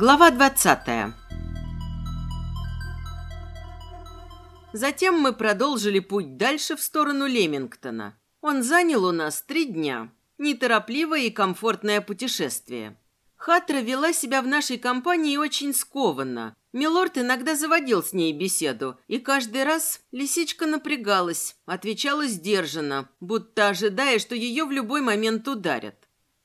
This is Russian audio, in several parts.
Глава 20. Затем мы продолжили путь дальше в сторону Лемингтона. Он занял у нас три дня. Неторопливое и комфортное путешествие. Хатра вела себя в нашей компании очень скованно. Милорд иногда заводил с ней беседу, и каждый раз лисичка напрягалась, отвечала сдержанно, будто ожидая, что ее в любой момент ударят.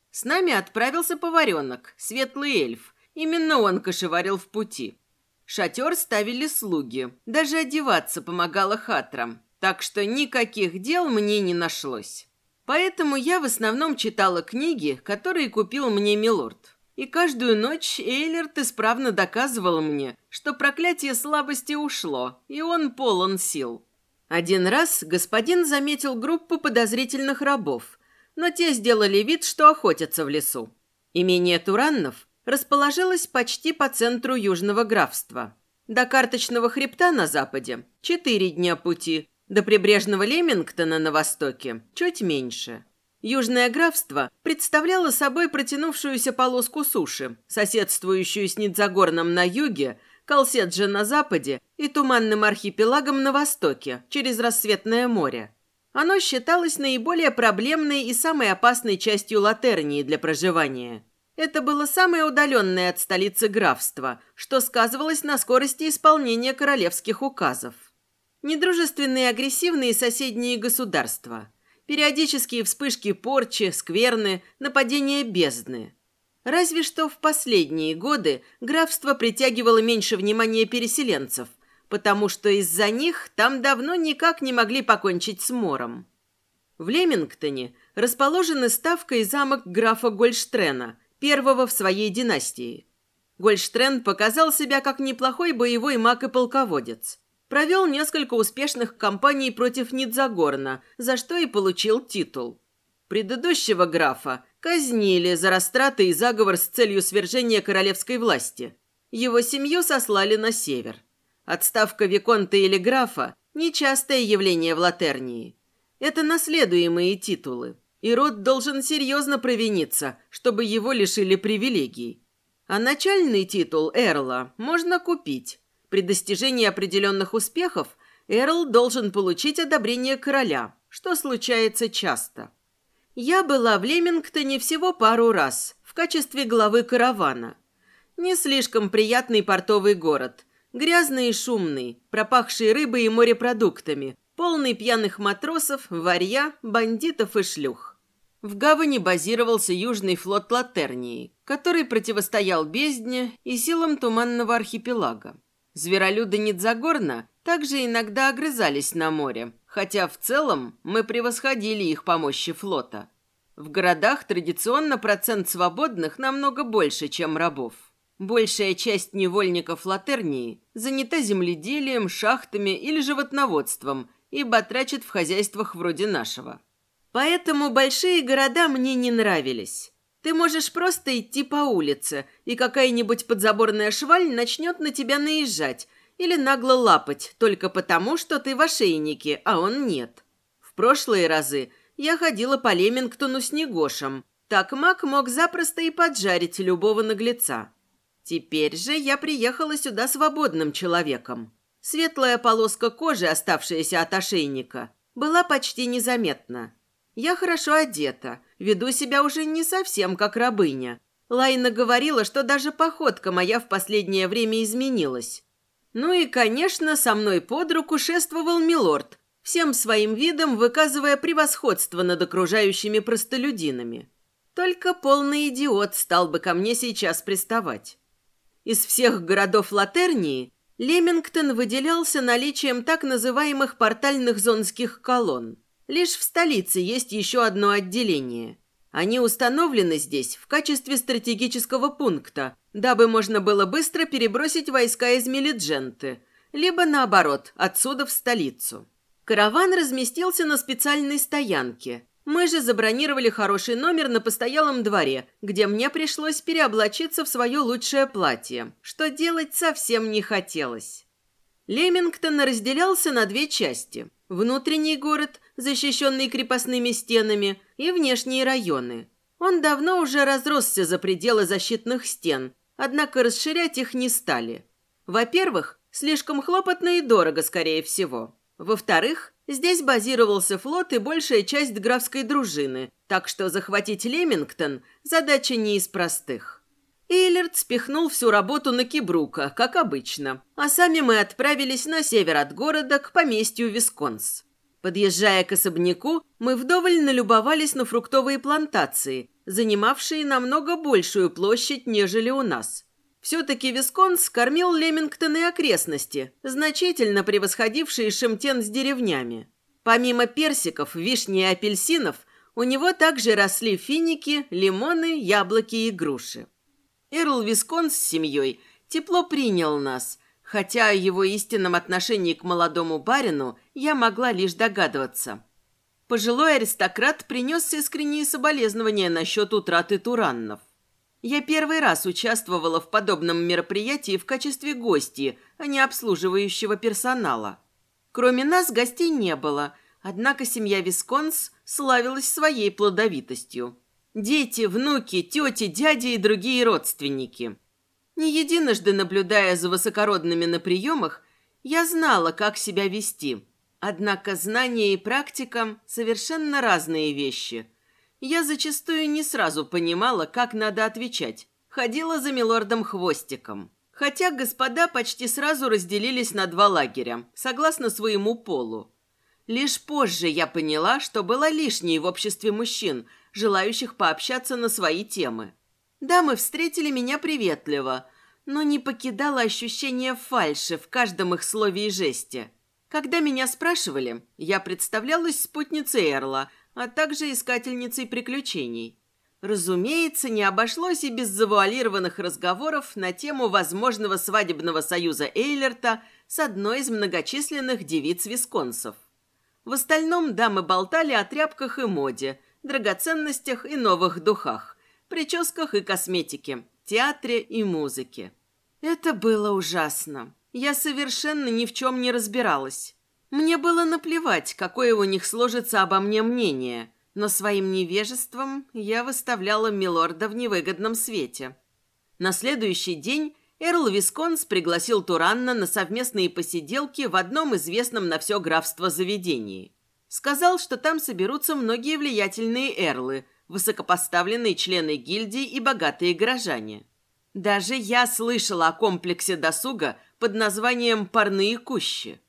С нами отправился поваренок, светлый эльф, Именно он кошеварил в пути. Шатер ставили слуги. Даже одеваться помогала хатрам. Так что никаких дел мне не нашлось. Поэтому я в основном читала книги, которые купил мне Милорд. И каждую ночь Эйлерт исправно доказывал мне, что проклятие слабости ушло, и он полон сил. Один раз господин заметил группу подозрительных рабов, но те сделали вид, что охотятся в лесу. Имение Тураннов расположилась почти по центру Южного графства. До карточного хребта на западе – четыре дня пути, до прибрежного Лемингтона на востоке – чуть меньше. Южное графство представляло собой протянувшуюся полоску суши, соседствующую с Нидзагорном на юге, Колседжи на западе и туманным архипелагом на востоке, через Рассветное море. Оно считалось наиболее проблемной и самой опасной частью Латернии для проживания – это было самое удаленное от столицы графство, что сказывалось на скорости исполнения королевских указов. Недружественные агрессивные соседние государства. Периодические вспышки порчи, скверны, нападения бездны. Разве что в последние годы графство притягивало меньше внимания переселенцев, потому что из-за них там давно никак не могли покончить с мором. В Лемингтоне расположены ставка и замок графа Гольштрена – первого в своей династии. Гольштрен показал себя как неплохой боевой маг и полководец. Провел несколько успешных кампаний против Нидзагорна, за что и получил титул. Предыдущего графа казнили за растраты и заговор с целью свержения королевской власти. Его семью сослали на север. Отставка Виконта или графа – нечастое явление в Латернии. Это наследуемые титулы и род должен серьезно провиниться, чтобы его лишили привилегий. А начальный титул Эрла можно купить. При достижении определенных успехов Эрл должен получить одобрение короля, что случается часто. Я была в Лемингтоне всего пару раз в качестве главы каравана. Не слишком приятный портовый город, грязный и шумный, пропахший рыбой и морепродуктами, полный пьяных матросов, варья, бандитов и шлюх. В гавани базировался Южный флот Латернии, который противостоял бездне и силам Туманного архипелага. Зверолюды Нидзагорна также иногда огрызались на море, хотя в целом мы превосходили их по мощи флота. В городах традиционно процент свободных намного больше, чем рабов. Большая часть невольников Латернии занята земледелием, шахтами или животноводством и батрачит в хозяйствах вроде нашего. Поэтому большие города мне не нравились. Ты можешь просто идти по улице, и какая-нибудь подзаборная шваль начнет на тебя наезжать или нагло лапать только потому, что ты в ошейнике, а он нет. В прошлые разы я ходила по Лемингтону с Негошем. Так маг мог запросто и поджарить любого наглеца. Теперь же я приехала сюда свободным человеком. Светлая полоска кожи, оставшаяся от ошейника, была почти незаметна. Я хорошо одета, веду себя уже не совсем как рабыня. Лайна говорила, что даже походка моя в последнее время изменилась. Ну и, конечно, со мной под руку шествовал милорд, всем своим видом выказывая превосходство над окружающими простолюдинами. Только полный идиот стал бы ко мне сейчас приставать. Из всех городов Латернии Лемингтон выделялся наличием так называемых портальных зонских колонн. Лишь в столице есть еще одно отделение. Они установлены здесь в качестве стратегического пункта, дабы можно было быстро перебросить войска из Мелидженты, либо наоборот, отсюда в столицу. Караван разместился на специальной стоянке. Мы же забронировали хороший номер на постоялом дворе, где мне пришлось переоблачиться в свое лучшее платье, что делать совсем не хотелось. Лемингтон разделялся на две части. Внутренний город защищенный крепостными стенами, и внешние районы. Он давно уже разросся за пределы защитных стен, Однако расширять их не стали. Во-первых, слишком хлопотно и дорого, скорее всего. Во-вторых, здесь базировался флот и большая часть графской дружины, так что захватить Лемингтон – задача не из простых. Эйлерт спихнул всю работу на Кибрука, как обычно, а сами мы отправились на север от города к поместью Висконс. Подъезжая к особняку, мы вдоволь налюбовались на фруктовые плантации, занимавшие намного большую площадь, нежели у нас. Все-таки Висконс кормил Лемингтон и окрестности, значительно превосходившие Шемтен с деревнями. Помимо персиков, вишни и апельсинов, у него также росли финики, лимоны, яблоки и груши. Эрл Висконс с семьей тепло принял нас, хотя о его истинном отношении к молодому барину я могла лишь догадываться. Пожилой аристократ принес искренние соболезнования насчет утраты тураннов. Я первый раз участвовала в подобном мероприятии в качестве гости, а не обслуживающего персонала. Кроме нас гостей не было, однако семья Висконс славилась своей плодовитостью. Дети, внуки, тети, дяди и другие родственники. Не единожды наблюдая за высокородными на приемах, я знала, как себя вести. Однако знания и практика – совершенно разные вещи. Я зачастую не сразу понимала, как надо отвечать. Ходила за милордом хвостиком. Хотя господа почти сразу разделились на два лагеря, согласно своему полу. Лишь позже я поняла, что была лишней в обществе мужчин, желающих пообщаться на свои темы. Дамы встретили меня приветливо, но не покидало ощущение фальши в каждом их слове и жесте. Когда меня спрашивали, я представлялась спутницей Эрла, а также искательницей приключений. Разумеется, не обошлось и без завуалированных разговоров на тему возможного свадебного союза Эйлерта с одной из многочисленных девиц Висконсов. В остальном дамы болтали о тряпках и моде, драгоценностях и новых духах прическах и косметике, театре и музыке. Это было ужасно. Я совершенно ни в чем не разбиралась. Мне было наплевать, какое у них сложится обо мне мнение, но своим невежеством я выставляла Милорда в невыгодном свете. На следующий день Эрл Висконс пригласил Туранна на совместные посиделки в одном известном на все графство заведении. Сказал, что там соберутся многие влиятельные эрлы, высокопоставленные члены гильдии и богатые горожане. Даже я слышала о комплексе досуга под названием «Парные кущи».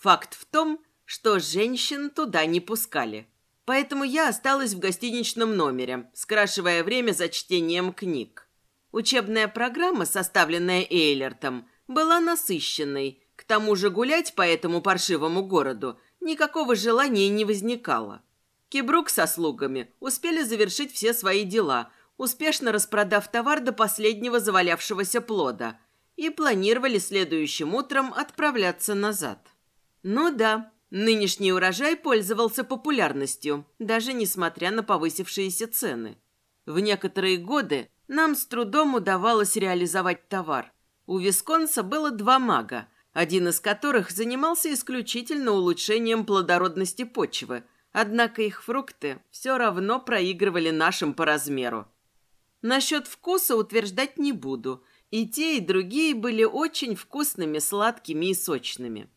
Факт в том, что женщин туда не пускали. Поэтому я осталась в гостиничном номере, скрашивая время за чтением книг. Учебная программа, составленная Эйлертом, была насыщенной. К тому же гулять по этому паршивому городу никакого желания не возникало. Кибрук со слугами успели завершить все свои дела, успешно распродав товар до последнего завалявшегося плода, и планировали следующим утром отправляться назад. Ну да, нынешний урожай пользовался популярностью, даже несмотря на повысившиеся цены. В некоторые годы нам с трудом удавалось реализовать товар. У Висконса было два мага, один из которых занимался исключительно улучшением плодородности почвы – Однако их фрукты все равно проигрывали нашим по размеру. Насчет вкуса утверждать не буду. И те, и другие были очень вкусными, сладкими и сочными.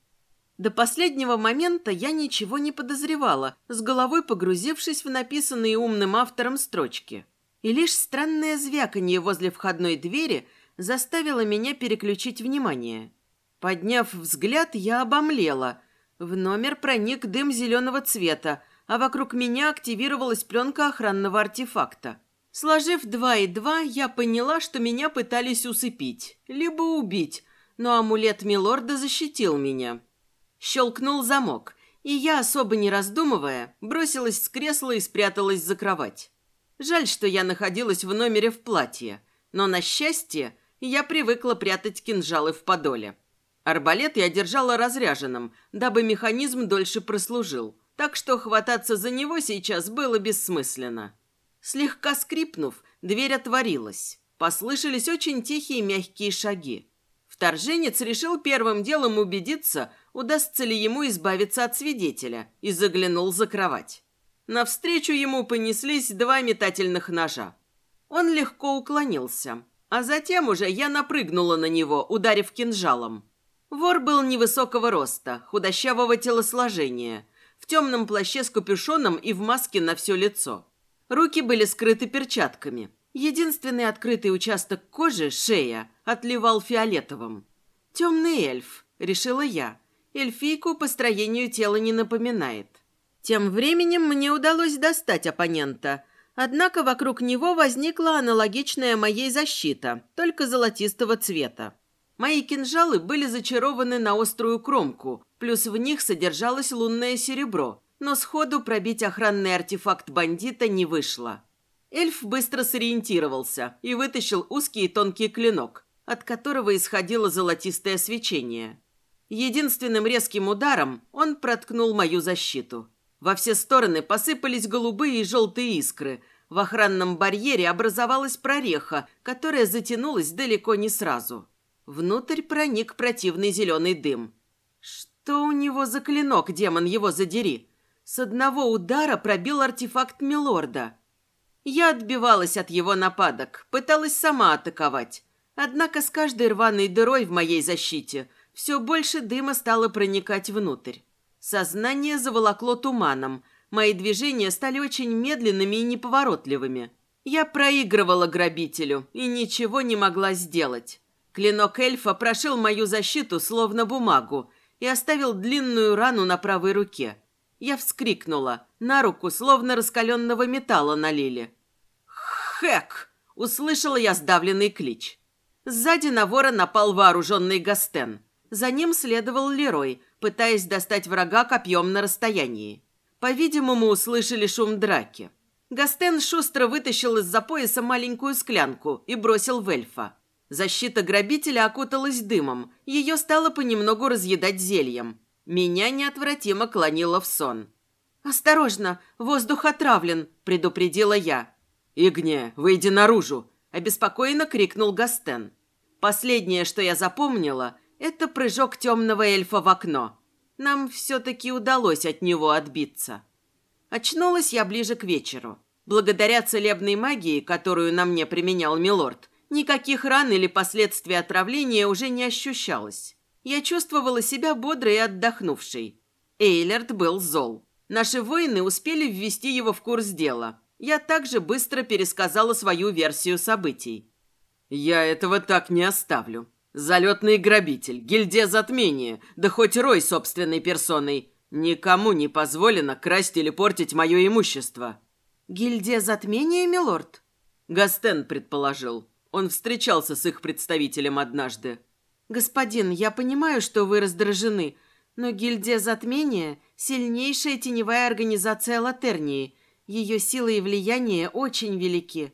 До последнего момента я ничего не подозревала, с головой погрузившись в написанные умным автором строчки. И лишь странное звяканье возле входной двери заставило меня переключить внимание. Подняв взгляд, я обомлела. В номер проник дым зеленого цвета, а вокруг меня активировалась пленка охранного артефакта. Сложив два и два, я поняла, что меня пытались усыпить, либо убить, но амулет Милорда защитил меня. Щелкнул замок, и я, особо не раздумывая, бросилась с кресла и спряталась за кровать. Жаль, что я находилась в номере в платье, но, на счастье, я привыкла прятать кинжалы в подоле. Арбалет я держала разряженным, дабы механизм дольше прослужил, так что хвататься за него сейчас было бессмысленно. Слегка скрипнув, дверь отворилась. Послышались очень тихие мягкие шаги. Вторженец решил первым делом убедиться, удастся ли ему избавиться от свидетеля, и заглянул за кровать. Навстречу ему понеслись два метательных ножа. Он легко уклонился. А затем уже я напрыгнула на него, ударив кинжалом. Вор был невысокого роста, худощавого телосложения, в темном плаще с капюшоном и в маске на все лицо. Руки были скрыты перчатками. Единственный открытый участок кожи, шея, отливал фиолетовым. «Темный эльф», — решила я. Эльфийку по строению тела не напоминает. Тем временем мне удалось достать оппонента, однако вокруг него возникла аналогичная моей защита, только золотистого цвета. Мои кинжалы были зачарованы на острую кромку, плюс в них содержалось лунное серебро, но сходу пробить охранный артефакт бандита не вышло. Эльф быстро сориентировался и вытащил узкий и тонкий клинок, от которого исходило золотистое свечение. Единственным резким ударом он проткнул мою защиту. Во все стороны посыпались голубые и желтые искры. В охранном барьере образовалась прореха, которая затянулась далеко не сразу. Внутрь проник противный зеленый дым. Что у него за клинок, демон его задери? С одного удара пробил артефакт Милорда. Я отбивалась от его нападок, пыталась сама атаковать. Однако с каждой рваной дырой в моей защите все больше дыма стало проникать внутрь. Сознание заволокло туманом. Мои движения стали очень медленными и неповоротливыми. Я проигрывала грабителю и ничего не могла сделать. Клинок эльфа прошил мою защиту, словно бумагу, и оставил длинную рану на правой руке. Я вскрикнула. На руку, словно раскаленного металла налили. «Хэк!» – услышала я сдавленный клич. Сзади на вора напал вооруженный Гастен. За ним следовал Лерой, пытаясь достать врага копьем на расстоянии. По-видимому, услышали шум драки. Гастен шустро вытащил из-за пояса маленькую склянку и бросил в эльфа. Защита грабителя окуталась дымом, ее стало понемногу разъедать зельем. Меня неотвратимо клонило в сон. «Осторожно, воздух отравлен», – предупредила я. «Игне, выйди наружу!» – обеспокоенно крикнул Гастен. Последнее, что я запомнила, это прыжок темного эльфа в окно. Нам все-таки удалось от него отбиться. Очнулась я ближе к вечеру. Благодаря целебной магии, которую на мне применял Милорд, Никаких ран или последствий отравления уже не ощущалось. Я чувствовала себя бодрой и отдохнувшей. Эйлерт был зол. Наши воины успели ввести его в курс дела. Я также быстро пересказала свою версию событий. «Я этого так не оставлю. Залетный грабитель, гильдия затмения, да хоть рой собственной персоной. Никому не позволено красть или портить мое имущество». «Гильдия затмения, милорд?» Гастен предположил. Он встречался с их представителем однажды. «Господин, я понимаю, что вы раздражены, но гильдия затмения – сильнейшая теневая организация Латернии. Ее сила и влияние очень велики».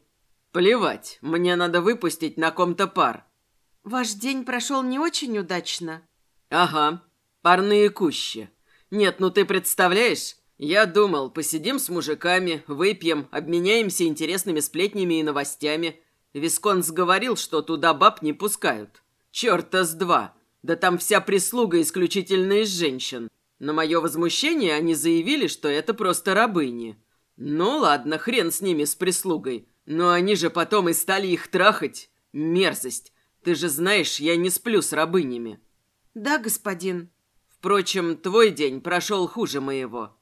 «Плевать, мне надо выпустить на ком-то пар». «Ваш день прошел не очень удачно». «Ага, парные кущи. Нет, ну ты представляешь, я думал, посидим с мужиками, выпьем, обменяемся интересными сплетнями и новостями – Висконс говорил, что туда баб не пускают. Черта с два. Да там вся прислуга исключительно из женщин. На мое возмущение они заявили, что это просто рабыни. Ну ладно, хрен с ними, с прислугой. Но они же потом и стали их трахать. Мерзость. Ты же знаешь, я не сплю с рабынями. Да, господин. Впрочем, твой день прошел хуже моего.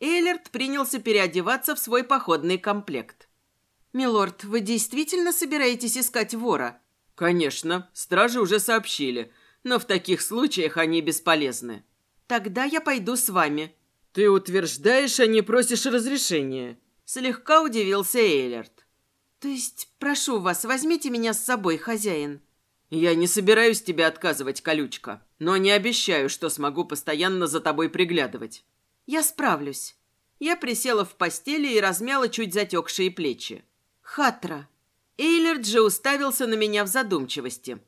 Эйлерт принялся переодеваться в свой походный комплект. «Милорд, вы действительно собираетесь искать вора?» «Конечно. Стражи уже сообщили. Но в таких случаях они бесполезны». «Тогда я пойду с вами». «Ты утверждаешь, а не просишь разрешения?» Слегка удивился Эйлерт. «То есть, прошу вас, возьмите меня с собой, хозяин». «Я не собираюсь тебе отказывать, колючка, но не обещаю, что смогу постоянно за тобой приглядывать». «Я справлюсь». Я присела в постели и размяла чуть затекшие плечи. Хатра. Эйлерд же уставился на меня в задумчивости.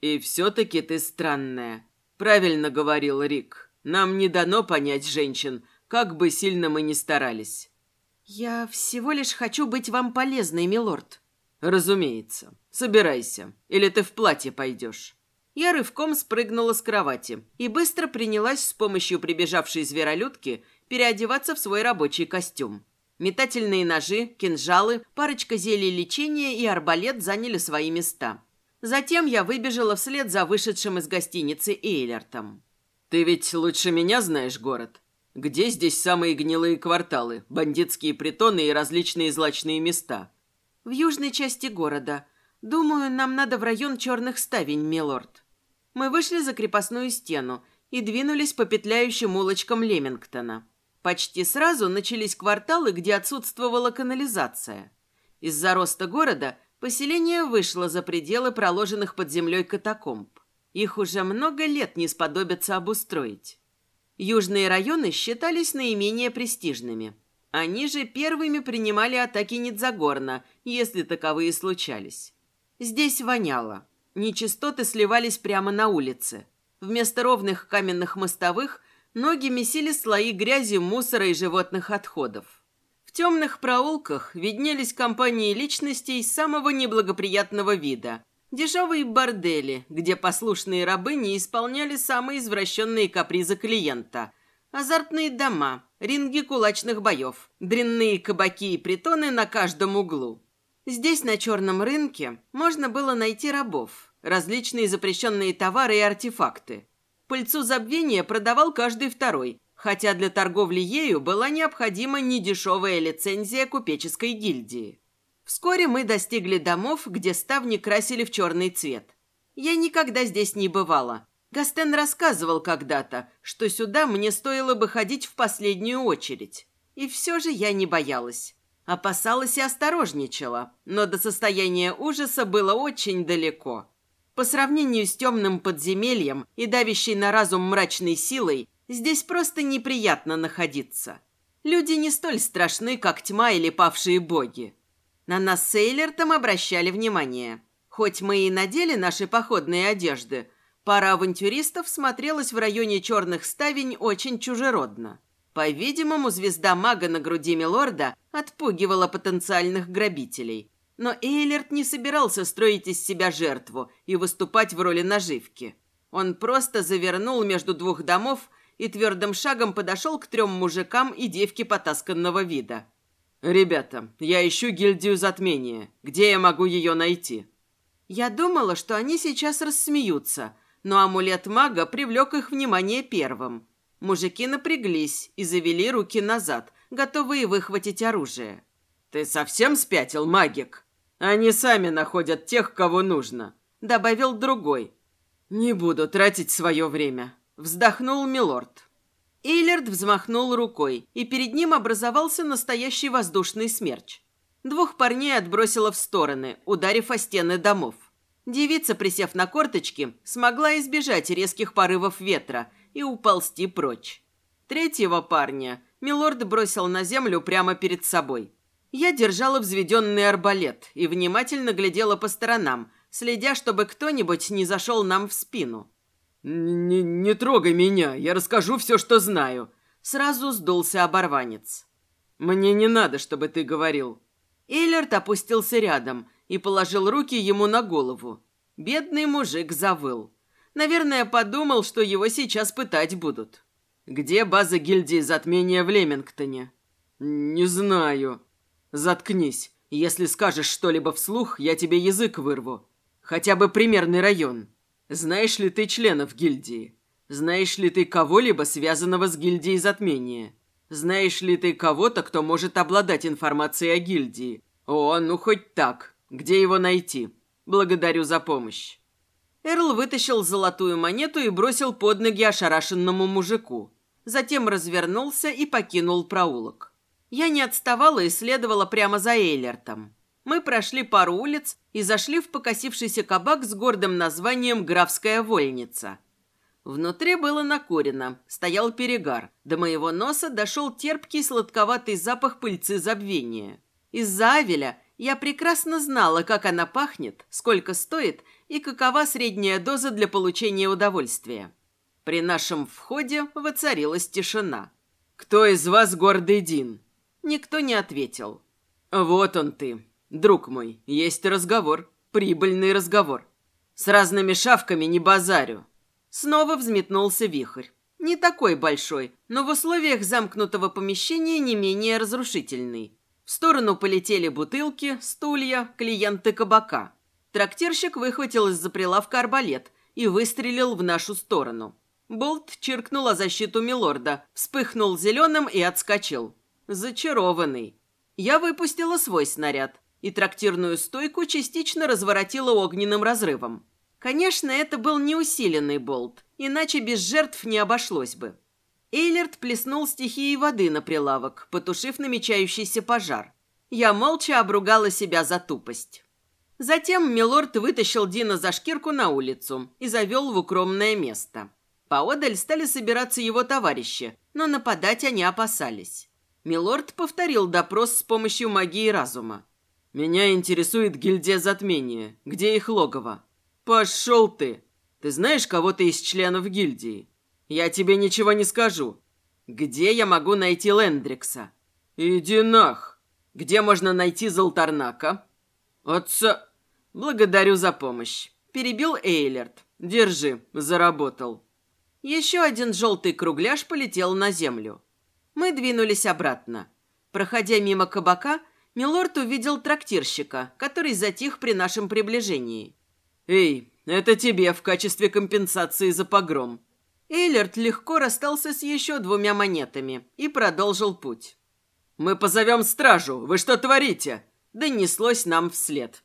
«И все-таки ты странная», — правильно говорил Рик. «Нам не дано понять женщин, как бы сильно мы ни старались». «Я всего лишь хочу быть вам полезной, милорд». «Разумеется. Собирайся. Или ты в платье пойдешь». Я рывком спрыгнула с кровати и быстро принялась с помощью прибежавшей зверолюдки переодеваться в свой рабочий костюм. Метательные ножи, кинжалы, парочка зелий лечения и арбалет заняли свои места. Затем я выбежала вслед за вышедшим из гостиницы Эйлертом. «Ты ведь лучше меня знаешь город. Где здесь самые гнилые кварталы, бандитские притоны и различные злачные места?» «В южной части города. Думаю, нам надо в район Черных Ставень, милорд». Мы вышли за крепостную стену и двинулись по петляющим улочкам Лемингтона. Почти сразу начались кварталы, где отсутствовала канализация. Из-за роста города поселение вышло за пределы проложенных под землей катакомб. Их уже много лет не сподобятся обустроить. Южные районы считались наименее престижными. Они же первыми принимали атаки Нидзагорна, если таковые случались. Здесь воняло. Нечистоты сливались прямо на улице. Вместо ровных каменных мостовых ноги месили слои грязи, мусора и животных отходов. В темных проулках виднелись компании личностей самого неблагоприятного вида. Дешевые бордели, где послушные рабы не исполняли самые извращенные капризы клиента. Азартные дома, ринги кулачных боев, дрянные кабаки и притоны на каждом углу. Здесь, на черном рынке, можно было найти рабов, различные запрещенные товары и артефакты. Пыльцу забвения продавал каждый второй, хотя для торговли ею была необходима недешевая лицензия купеческой гильдии. Вскоре мы достигли домов, где ставни красили в черный цвет. Я никогда здесь не бывала. Гастен рассказывал когда-то, что сюда мне стоило бы ходить в последнюю очередь. И все же я не боялась. Опасалась и осторожничала, но до состояния ужаса было очень далеко. По сравнению с темным подземельем и давящей на разум мрачной силой, здесь просто неприятно находиться. Люди не столь страшны, как тьма или павшие боги. На нас с Эйлертом обращали внимание. Хоть мы и надели наши походные одежды, пара авантюристов смотрелась в районе черных ставень очень чужеродно. По-видимому, звезда мага на груди Милорда отпугивала потенциальных грабителей. Но Эйлерт не собирался строить из себя жертву и выступать в роли наживки. Он просто завернул между двух домов и твердым шагом подошел к трем мужикам и девке потасканного вида. «Ребята, я ищу гильдию затмения. Где я могу ее найти?» Я думала, что они сейчас рассмеются, но амулет мага привлек их внимание первым – Мужики напряглись и завели руки назад, готовые выхватить оружие. «Ты совсем спятил, магик? Они сами находят тех, кого нужно», — добавил другой. «Не буду тратить свое время», — вздохнул Милорд. Эйлерд взмахнул рукой, и перед ним образовался настоящий воздушный смерч. Двух парней отбросило в стороны, ударив о стены домов. Девица, присев на корточки, смогла избежать резких порывов ветра и уползти прочь. Третьего парня Милорд бросил на землю прямо перед собой. Я держала взведенный арбалет и внимательно глядела по сторонам, следя, чтобы кто-нибудь не зашел нам в спину. «Не, не трогай меня, я расскажу все, что знаю», — сразу сдулся оборванец. «Мне не надо, чтобы ты говорил». Эйлерт опустился рядом и положил руки ему на голову. Бедный мужик завыл. Наверное, подумал, что его сейчас пытать будут. «Где база гильдии затмения в Лемингтоне?» «Не знаю». «Заткнись. Если скажешь что-либо вслух, я тебе язык вырву. Хотя бы примерный район. Знаешь ли ты членов гильдии? Знаешь ли ты кого-либо, связанного с гильдией затмения? Знаешь ли ты кого-то, кто может обладать информацией о гильдии? О, ну хоть так. Где его найти? Благодарю за помощь». Эрл вытащил золотую монету и бросил под ноги ошарашенному мужику. Затем развернулся и покинул проулок. Я не отставала и следовала прямо за Эйлертом. Мы прошли пару улиц и зашли в покосившийся кабак с гордым названием «Графская вольница». Внутри было накурено, стоял перегар. До моего носа дошел терпкий сладковатый запах пыльцы забвения. Из-за авеля я прекрасно знала, как она пахнет, сколько стоит и какова средняя доза для получения удовольствия. При нашем входе воцарилась тишина. «Кто из вас гордый Дин?» Никто не ответил. «Вот он ты. Друг мой, есть разговор. Прибыльный разговор. С разными шавками не базарю». Снова взметнулся вихрь. Не такой большой, но в условиях замкнутого помещения не менее разрушительный. В сторону полетели бутылки, стулья, клиенты кабака. Трактирщик выхватил из-за прилавка арбалет и выстрелил в нашу сторону. Болт чиркнул о защиту Милорда, вспыхнул зеленым и отскочил. Зачарованный. Я выпустила свой снаряд, и трактирную стойку частично разворотила огненным разрывом. Конечно, это был неусиленный болт, иначе без жертв не обошлось бы. Эйлерт плеснул стихией воды на прилавок, потушив намечающийся пожар. Я молча обругала себя за тупость. Затем Милорд вытащил Дина за шкирку на улицу и завел в укромное место. Поодаль стали собираться его товарищи, но нападать они опасались. Милорд повторил допрос с помощью магии разума. «Меня интересует гильдия затмения. Где их логово?» «Пошел ты! Ты знаешь кого-то из членов гильдии?» «Я тебе ничего не скажу. Где я могу найти Лендрикса?» «Иди нах! Где можно найти Золтарнака?» «Отца...» «Благодарю за помощь», — перебил Эйлерт. «Держи, заработал». Еще один желтый кругляш полетел на землю. Мы двинулись обратно. Проходя мимо кабака, Милорд увидел трактирщика, который затих при нашем приближении. «Эй, это тебе в качестве компенсации за погром». Эйлерт легко расстался с еще двумя монетами и продолжил путь. «Мы позовем стражу. Вы что творите?» Донеслось нам вслед.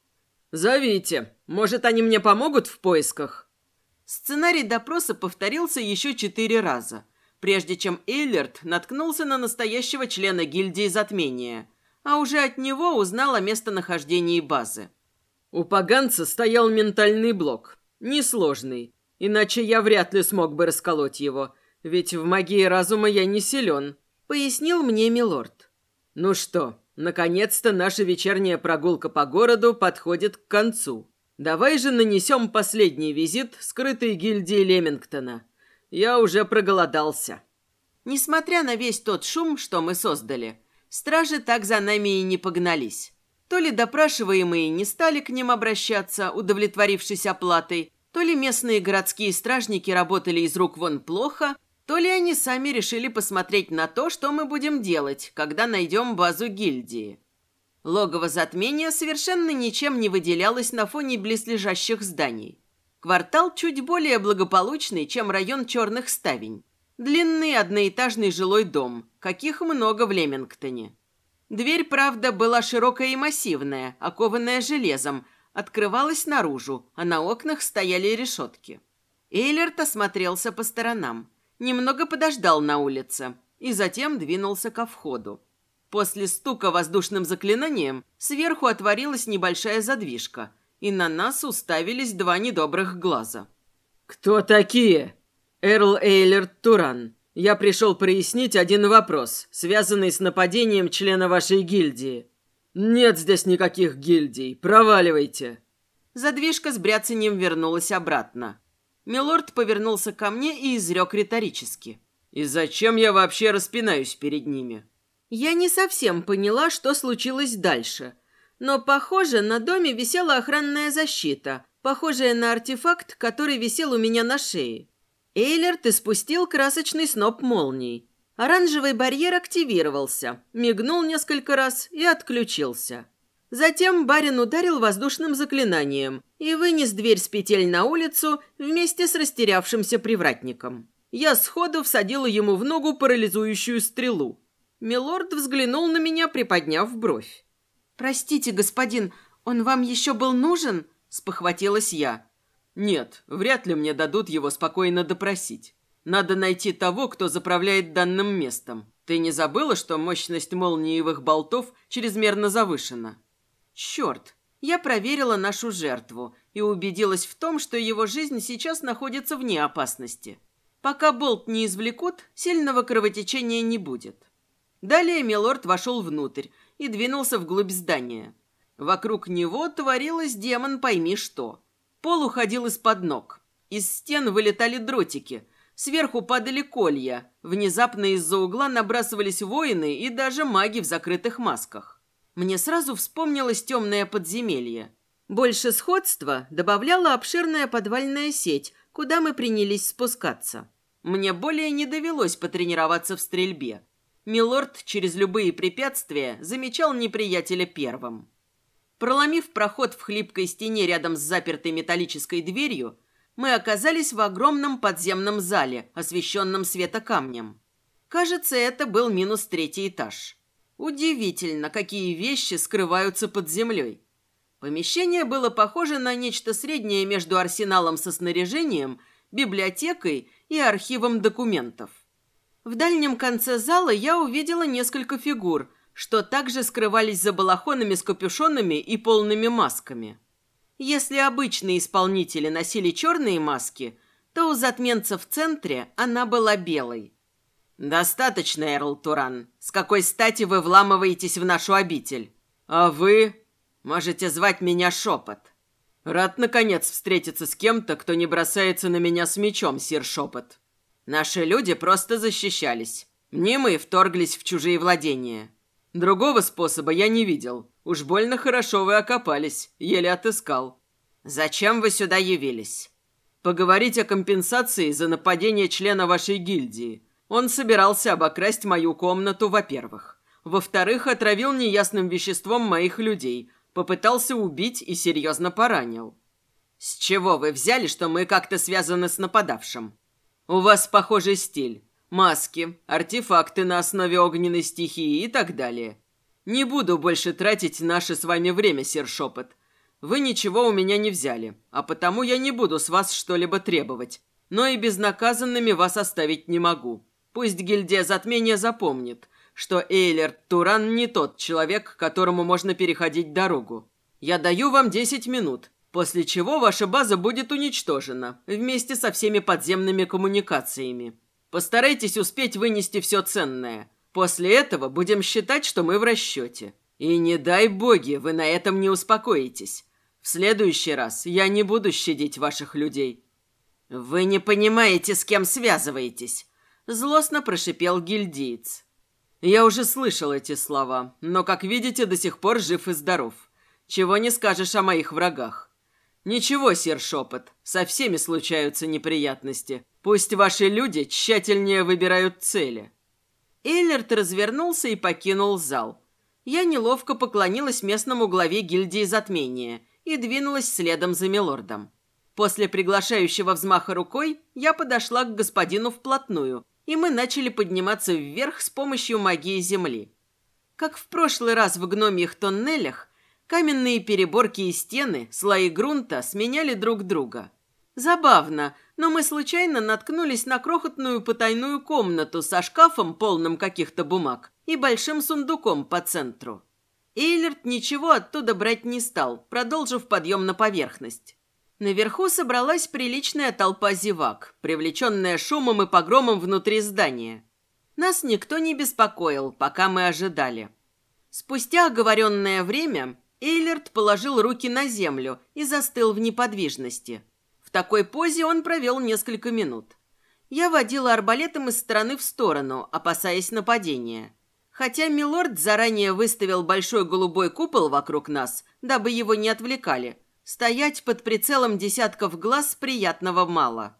«Зовите. Может, они мне помогут в поисках?» Сценарий допроса повторился еще четыре раза, прежде чем Эйлерт наткнулся на настоящего члена гильдии затмения, а уже от него узнал о местонахождении базы. У поганца стоял ментальный блок. Несложный. Иначе я вряд ли смог бы расколоть его, ведь в магии разума я не силен, пояснил мне милорд. Ну что, наконец-то наша вечерняя прогулка по городу подходит к концу. Давай же нанесем последний визит скрытой гильдии Лемингтона. Я уже проголодался. Несмотря на весь тот шум, что мы создали, стражи так за нами и не погнались. То ли допрашиваемые не стали к ним обращаться, удовлетворившись оплатой, то ли местные городские стражники работали из рук вон плохо, то ли они сами решили посмотреть на то, что мы будем делать, когда найдем базу гильдии. Логово затмения совершенно ничем не выделялось на фоне близлежащих зданий. Квартал чуть более благополучный, чем район Черных Ставень. Длинный одноэтажный жилой дом, каких много в Лемингтоне. Дверь, правда, была широкая и массивная, окованная железом, открывалась наружу, а на окнах стояли решетки. Эйлерт осмотрелся по сторонам, немного подождал на улице и затем двинулся ко входу. После стука воздушным заклинанием сверху отворилась небольшая задвижка, и на нас уставились два недобрых глаза. «Кто такие?» «Эрл Эйлерт Туран», я пришел прояснить один вопрос, связанный с нападением члена вашей гильдии. Нет здесь никаких гильдий. Проваливайте. Задвижка с бряцанием вернулась обратно. Милорд повернулся ко мне и изрек риторически. «И зачем я вообще распинаюсь перед ними?» Я не совсем поняла, что случилось дальше. Но, похоже, на доме висела охранная защита, похожая на артефакт, который висел у меня на шее. Эйлерт испустил красочный сноп молний. Оранжевый барьер активировался, мигнул несколько раз и отключился. Затем барин ударил воздушным заклинанием и вынес дверь с петель на улицу вместе с растерявшимся привратником. Я сходу всадила ему в ногу парализующую стрелу. Милорд взглянул на меня, приподняв бровь. «Простите, господин, он вам еще был нужен?» – спохватилась я. Нет, вряд ли мне дадут его спокойно допросить. Надо найти того, кто заправляет данным местом. Ты не забыла, что мощность молниевых болтов чрезмерно завышена? Черт! Я проверила нашу жертву и убедилась в том, что его жизнь сейчас находится вне опасности. Пока болт не извлекут, сильного кровотечения не будет. Далее Милорд вошел внутрь и двинулся вглубь здания. Вокруг него творилось демон пойми что – Пол уходил из-под ног. Из стен вылетали дротики. Сверху падали колья. Внезапно из-за угла набрасывались воины и даже маги в закрытых масках. Мне сразу вспомнилось темное подземелье. Больше сходства добавляла обширная подвальная сеть, куда мы принялись спускаться. Мне более не довелось потренироваться в стрельбе. Милорд через любые препятствия замечал неприятеля первым. Проломив проход в хлипкой стене рядом с запертой металлической дверью, мы оказались в огромном подземном зале, освещенном светокамнем. Кажется, это был минус третий этаж. Удивительно, какие вещи скрываются под землей. Помещение было похоже на нечто среднее между арсеналом со снаряжением, библиотекой и архивом документов. В дальнем конце зала я увидела несколько фигур, что также скрывались за балахонами с капюшонами и полными масками. Если обычные исполнители носили черные маски, то у затменца в центре она была белой. «Достаточно, Эрл Туран. С какой стати вы вламываетесь в нашу обитель? А вы можете звать меня Шепот. Рад, наконец, встретиться с кем-то, кто не бросается на меня с мечом, сир Шепот. Наши люди просто защищались. Не мы вторглись в чужие владения. Другого способа я не видел. Уж больно хорошо вы окопались, еле отыскал. Зачем вы сюда явились? Поговорить о компенсации за нападение члена вашей гильдии. Он собирался обокрасть мою комнату, во-первых. Во-вторых, отравил неясным веществом моих людей, попытался убить и серьезно поранил. С чего вы взяли, что мы как-то связаны с нападавшим? У вас похожий стиль. Маски, артефакты на основе огненной стихии и так далее. Не буду больше тратить наше с вами время, сир Шепот. Вы ничего у меня не взяли, а потому я не буду с вас что-либо требовать, но и безнаказанными вас оставить не могу. Пусть гильдия затмения запомнит, что Эйлер Туран не тот человек, которому можно переходить дорогу. Я даю вам 10 минут, после чего ваша база будет уничтожена вместе со всеми подземными коммуникациями. Постарайтесь успеть вынести все ценное. После этого будем считать, что мы в расчете. И не дай боги, вы на этом не успокоитесь. В следующий раз я не буду щадить ваших людей. Вы не понимаете, с кем связываетесь. Злостно прошипел гильдиец. Я уже слышал эти слова, но, как видите, до сих пор жив и здоров. Чего не скажешь о моих врагах. Ничего, сир Шепот, со всеми случаются неприятности. Пусть ваши люди тщательнее выбирают цели. Эйлерт развернулся и покинул зал. Я неловко поклонилась местному главе гильдии затмения и двинулась следом за милордом. После приглашающего взмаха рукой я подошла к господину вплотную и мы начали подниматься вверх с помощью магии земли. Как в прошлый раз в гномьих тоннелях, каменные переборки и стены, слои грунта сменяли друг друга. Забавно, но мы случайно наткнулись на крохотную потайную комнату со шкафом, полным каких-то бумаг, и большим сундуком по центру. Эйлерт ничего оттуда брать не стал, продолжив подъем на поверхность. Наверху собралась приличная толпа зевак, привлеченная шумом и погромом внутри здания. Нас никто не беспокоил, пока мы ожидали. Спустя оговоренное время Эйлерт положил руки на землю и застыл в неподвижности. В такой позе он провел несколько минут. Я водила арбалетом из стороны в сторону, опасаясь нападения. Хотя Милорд заранее выставил большой голубой купол вокруг нас, дабы его не отвлекали – Стоять под прицелом десятков глаз приятного мало.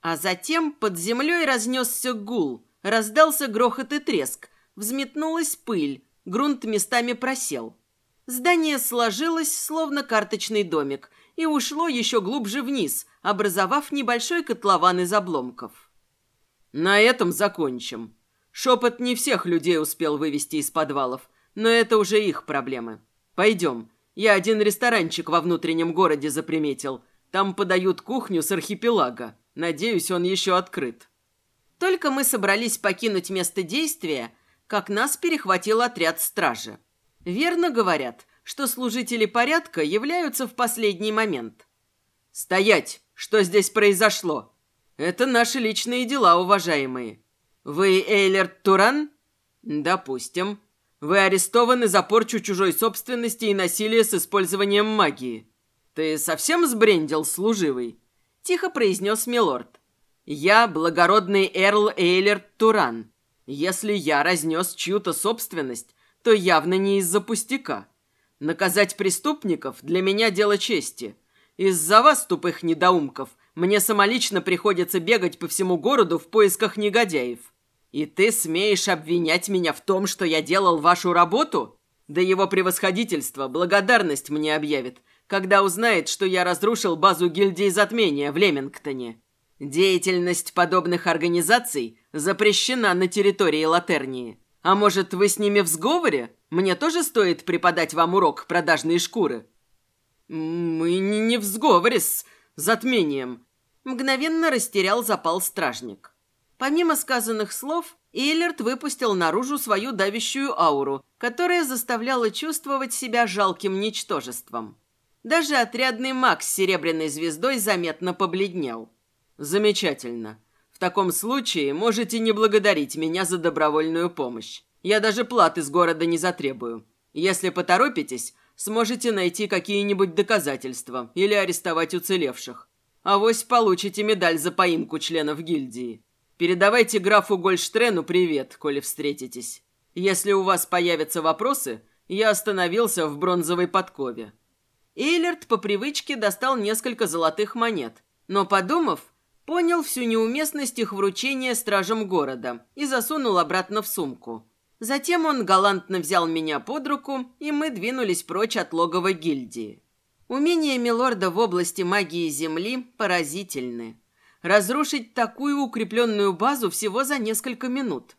А затем под землей разнесся гул, раздался грохот и треск, взметнулась пыль, грунт местами просел. Здание сложилось, словно карточный домик, и ушло еще глубже вниз, образовав небольшой котлован из обломков. На этом закончим. Шепот не всех людей успел вывести из подвалов, но это уже их проблемы. Пойдем, я один ресторанчик во внутреннем городе заприметил. Там подают кухню с архипелага. Надеюсь, он еще открыт. Только мы собрались покинуть место действия, как нас перехватил отряд стражи. Верно говорят, что служители порядка являются в последний момент. «Стоять! Что здесь произошло?» «Это наши личные дела, уважаемые. Вы Эйлерт Туран?» «Допустим. Вы арестованы за порчу чужой собственности и насилие с использованием магии. Ты совсем сбрендил, служивый?» Тихо произнес Милорд. «Я благородный Эрл Эйлер Туран. Если я разнес чью-то собственность, то явно не из-за пустяка. Наказать преступников для меня дело чести. Из-за вас, тупых недоумков, мне самолично приходится бегать по всему городу в поисках негодяев. «И ты смеешь обвинять меня в том, что я делал вашу работу? Да его превосходительство благодарность мне объявит, когда узнает, что я разрушил базу гильдии затмения в Лемингтоне. Деятельность подобных организаций запрещена на территории Латернии. А может, вы с ними в сговоре? Мне тоже стоит преподать вам урок продажной шкуры?» «Мы не в сговоре с затмением», — мгновенно растерял запал стражник. Помимо сказанных слов, Эйлерт выпустил наружу свою давящую ауру, которая заставляла чувствовать себя жалким ничтожеством. Даже отрядный маг с серебряной звездой заметно побледнел. «Замечательно. В таком случае можете не благодарить меня за добровольную помощь. Я даже платы с города не затребую. Если поторопитесь, сможете найти какие-нибудь доказательства или арестовать уцелевших. Авось получите медаль за поимку членов гильдии. Передавайте графу Гольштрену привет, коли встретитесь. Если у вас появятся вопросы, я остановился в бронзовой подкове». Эйлерт по привычке достал несколько золотых монет, но, подумав, понял всю неуместность их вручения стражам города и засунул обратно в сумку. Затем он галантно взял меня под руку, и мы двинулись прочь от логова гильдии. Умения Милорда в области магии Земли поразительны разрушить такую укрепленную базу всего за несколько минут.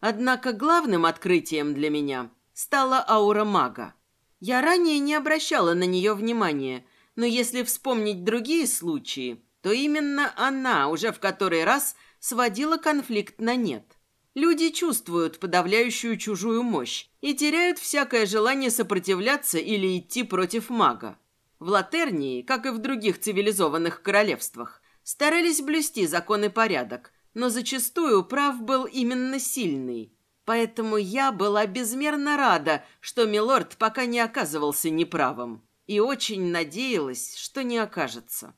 Однако главным открытием для меня стала аура мага. Я ранее не обращала на нее внимания, но если вспомнить другие случаи, то именно она уже в который раз сводила конфликт на нет. Люди чувствуют подавляющую чужую мощь и теряют всякое желание сопротивляться или идти против мага. В Латернии, как и в других цивилизованных королевствах, старались блюсти закон и порядок, но зачастую прав был именно сильный. Поэтому я была безмерно рада, что милорд пока не оказывался неправым, и очень надеялась, что не окажется.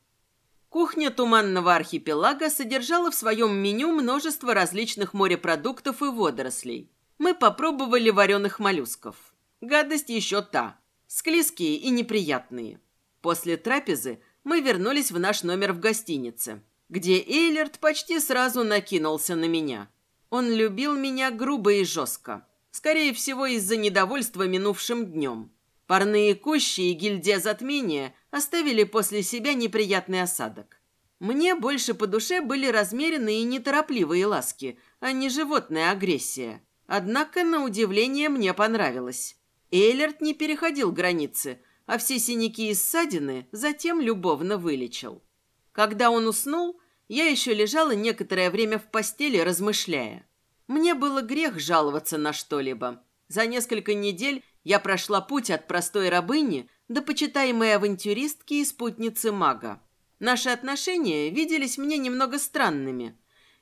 Кухня Туманного архипелага содержала в своем меню множество различных морепродуктов и водорослей. Мы попробовали вареных моллюсков. Гадость еще та. Склизкие и неприятные. После трапезы мы вернулись в наш номер в гостинице, где Эйлерт почти сразу накинулся на меня. Он любил меня грубо и жестко. Скорее всего, из-за недовольства минувшим днем. Парные кущи и гильдия затмения оставили после себя неприятный осадок. Мне больше по душе были размеренные и неторопливые ласки, а не животная агрессия. Однако, на удивление, мне понравилось. Эйлерт не переходил границы, а все синяки и ссадины затем любовно вылечил. Когда он уснул, я еще лежала некоторое время в постели, размышляя. Мне было грех жаловаться на что-либо. За несколько недель я прошла путь от простой рабыни до почитаемой авантюристки и спутницы мага. Наши отношения виделись мне немного странными.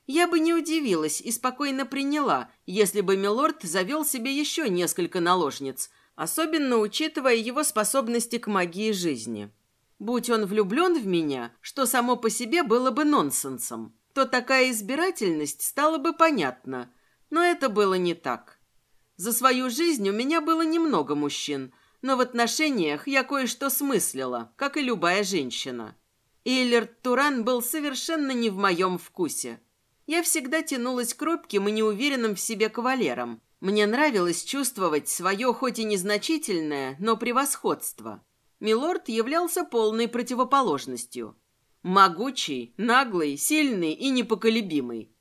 Я бы не удивилась и спокойно приняла, если бы Милорд завел себе еще несколько наложниц – особенно учитывая его способности к магии жизни. Будь он влюблен в меня, что само по себе было бы нонсенсом, то такая избирательность стала бы понятна, но это было не так. За свою жизнь у меня было немного мужчин, но в отношениях я кое-что смыслила, как и любая женщина. Эйлерт Туран был совершенно не в моем вкусе. Я всегда тянулась к робким и неуверенным в себе кавалерам, мне нравилось чувствовать свое хоть и незначительное, но превосходство. Милорд являлся полной противоположностью. Могучий, наглый, сильный и непоколебимый.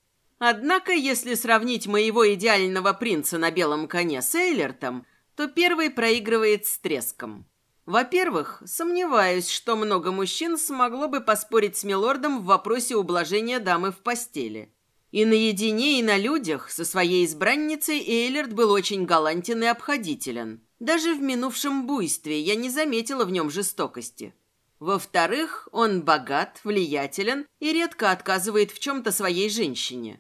Однако, если сравнить моего идеального принца на белом коне с Эйлертом, то первый проигрывает с треском. Во-первых, сомневаюсь, что много мужчин смогло бы поспорить с Милордом в вопросе ублажения дамы в постели. И наедине, и на людях со своей избранницей Эйлерт был очень галантен и обходителен. Даже в минувшем буйстве я не заметила в нем жестокости. Во-вторых, он богат, влиятелен и редко отказывает в чем-то своей женщине.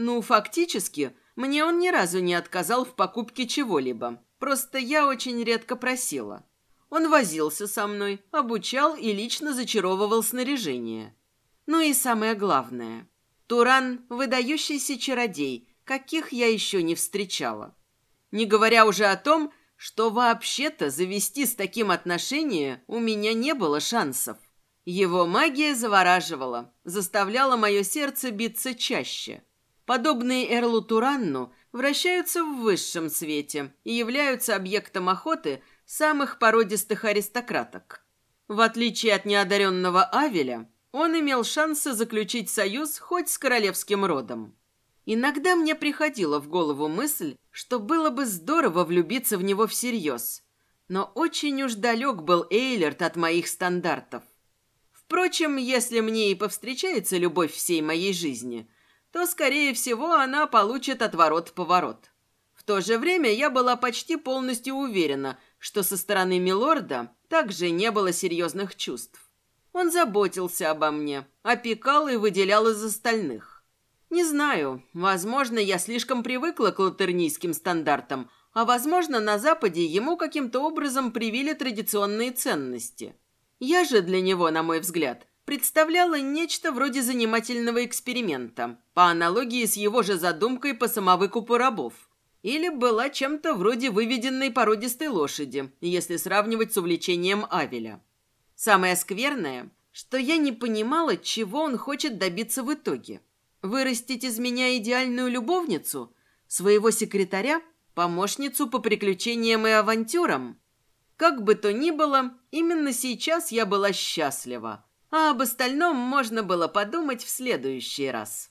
Ну, фактически, мне он ни разу не отказал в покупке чего-либо. Просто я очень редко просила. Он возился со мной, обучал и лично зачаровывал снаряжение. Ну и самое главное – Туран – выдающийся чародей, каких я еще не встречала. Не говоря уже о том, что вообще-то завести с таким отношение у меня не было шансов. Его магия завораживала, заставляла мое сердце биться чаще. Подобный Эрлу Туранну, вращаются в высшем свете и являются объектом охоты самых породистых аристократок. В отличие от неодаренного Авеля, он имел шансы заключить союз хоть с королевским родом. Иногда мне приходила в голову мысль, что было бы здорово влюбиться в него всерьез. Но очень уж далек был Эйлерт от моих стандартов. Впрочем, если мне и повстречается любовь всей моей жизни, то, скорее всего, она получит отворот-поворот. В то же время я была почти полностью уверена, что со стороны Милорда также не было серьезных чувств. Он заботился обо мне, опекал и выделял из остальных. Не знаю, возможно, я слишком привыкла к латернийским стандартам, а возможно, на Западе ему каким-то образом привили традиционные ценности. Я же для него, на мой взгляд, представляла нечто вроде занимательного эксперимента, по аналогии с его же задумкой по самовыкупу рабов. Или была чем-то вроде выведенной породистой лошади, если сравнивать с увлечением Авеля. Самое скверное, что я не понимала, чего он хочет добиться в итоге. Вырастить из меня идеальную любовницу, своего секретаря, помощницу по приключениям и авантюрам. Как бы то ни было, именно сейчас я была счастлива, а об остальном можно было подумать в следующий раз.